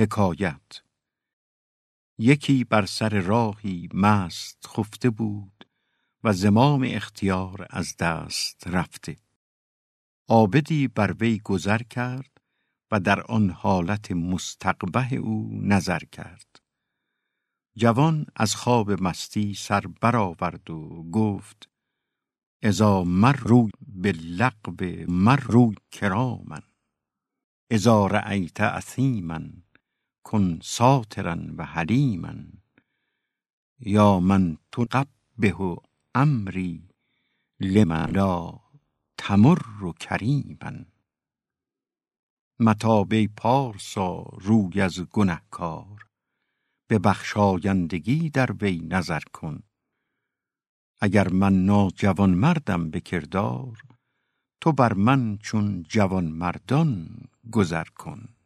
حکایت. یکی بر سر راهی مست خفته بود و زمام اختیار از دست رفته. عابدی بر وی گذر کرد و در آن حالت مستقبه او نظر کرد. جوان از خواب مستی سر برآورد و گفت اذا مروا باللغو مروا کراما اذا رأیت اثیما کن ساترا و حلیما. یا من تقبح امری لم لا تمر کریما. متاب ای پارسا روی از گنهکار به بخشایندگی در وی نظر کن. اگر من ناجوانمردم به کردار تو بر من چون جوانمردان گذر کن.